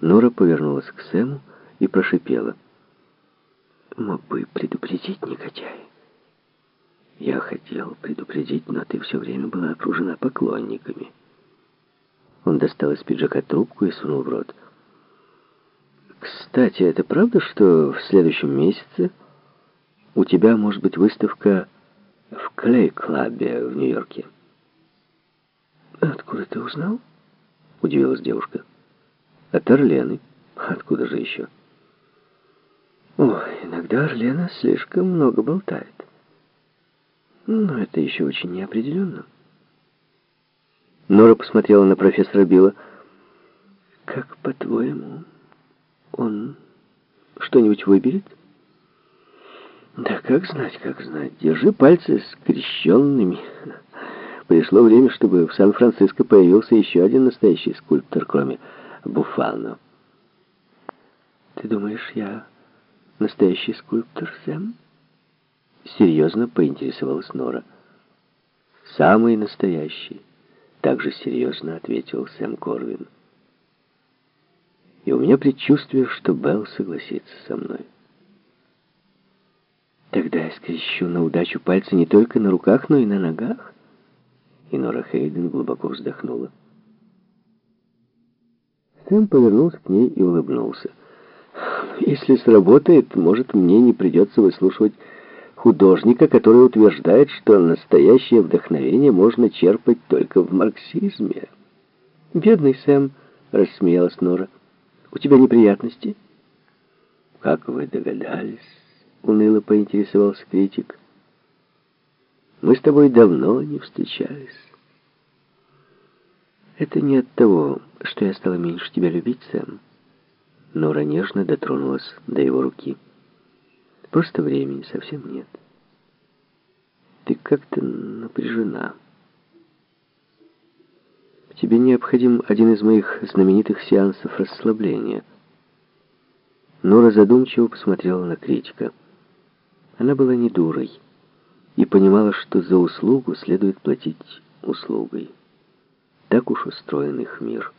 Нора повернулась к Сэму и прошипела. «Мог бы предупредить, негодяй». «Я хотел предупредить, но ты все время была окружена поклонниками». Он достал из пиджака трубку и сунул в рот. «Кстати, это правда, что в следующем месяце у тебя может быть выставка в Клей-клабе в Нью-Йорке?» «Откуда ты узнал?» — удивилась девушка. «От Орлены. Откуда же еще?» «О, иногда Орлена слишком много болтает. Но это еще очень неопределенно». Нора посмотрела на профессора Билла. «Как по-твоему, он что-нибудь выберет?» «Да как знать, как знать. Держи пальцы скрещенными». Пришло время, чтобы в Сан-Франциско появился еще один настоящий скульптор, кроме Буфано. «Ты думаешь, я настоящий скульптор, Сэм?» Серьезно поинтересовалась Нора. «Самый настоящий», — также серьезно ответил Сэм Корвин. «И у меня предчувствие, что Белл согласится со мной». «Тогда я скрещу на удачу пальцы не только на руках, но и на ногах?» И Нора Хейден глубоко вздохнула. Сэм повернулся к ней и улыбнулся. «Если сработает, может, мне не придется выслушивать художника, который утверждает, что настоящее вдохновение можно черпать только в марксизме». «Бедный Сэм», — рассмеялась Нора, — «у тебя неприятности?» «Как вы догадались?» — уныло поинтересовался критик. Мы с тобой давно не встречались. Это не от того, что я стала меньше тебя любить, Сэм. Нора нежно дотронулась до его руки. Просто времени совсем нет. Ты как-то напряжена. Тебе необходим один из моих знаменитых сеансов расслабления. Нора задумчиво посмотрела на критика. Она была не дурой и понимала, что за услугу следует платить услугой. Так уж устроен их мир.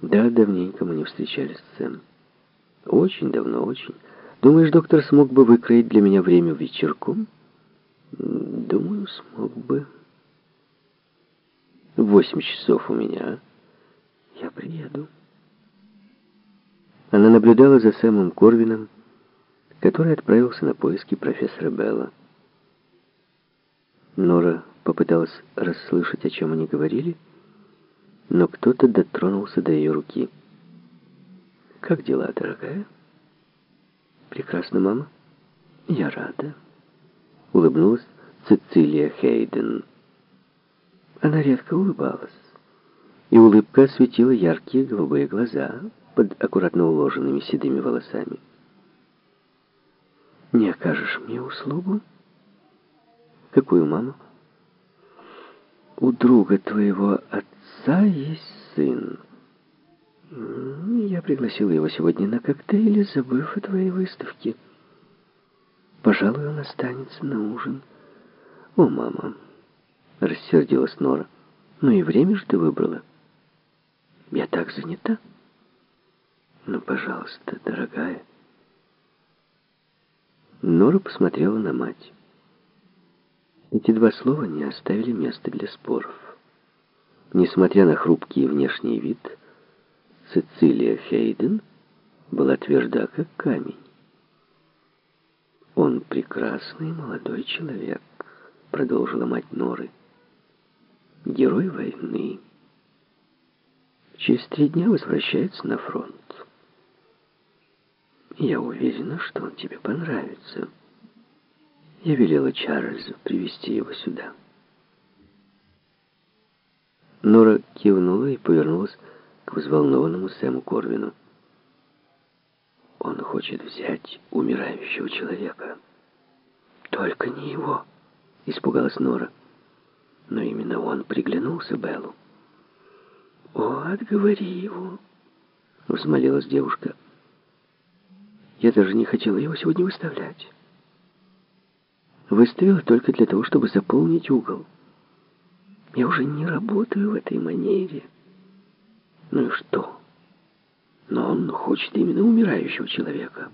Да, давненько мы не встречались, Сэм. Очень давно, очень. Думаешь, доктор смог бы выкроить для меня время вечерком? Думаю, смог бы. Восемь часов у меня. Я приеду. Она наблюдала за Сэмом Корвином, который отправился на поиски профессора Белла. Нора попыталась расслышать, о чем они говорили, но кто-то дотронулся до ее руки. «Как дела, дорогая?» «Прекрасно, мама. Я рада», — улыбнулась Цицилия Хейден. Она редко улыбалась, и улыбка осветила яркие голубые глаза под аккуратно уложенными седыми волосами. «Не окажешь мне услугу?» Какую маму? У друга твоего отца есть сын. Я пригласил его сегодня на коктейли, забыв о твоей выставке. Пожалуй, он останется на ужин. О, мама, рассердилась Нора. Ну и время же ты выбрала. Я так занята. Ну, пожалуйста, дорогая. Нора посмотрела на мать. Эти два слова не оставили места для споров. Несмотря на хрупкий внешний вид, Цицилия Хейден была тверда, как камень. «Он прекрасный молодой человек», — продолжила мать Норы. «Герой войны. Через три дня возвращается на фронт. Я уверена, что он тебе понравится». Я велела Чарльзу привести его сюда. Нора кивнула и повернулась к взволнованному Сэму Корвину. Он хочет взять умирающего человека. Только не его, испугалась Нора. Но именно он приглянулся Беллу. «О, отговори его!» — взмолилась девушка. «Я даже не хотела его сегодня выставлять». Выставила только для того, чтобы заполнить угол. Я уже не работаю в этой манере. Ну и что? но он хочет именно умирающего человека.